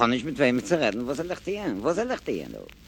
kann nicht mit wem zu reden, was soll ich dir? Was soll ich dir?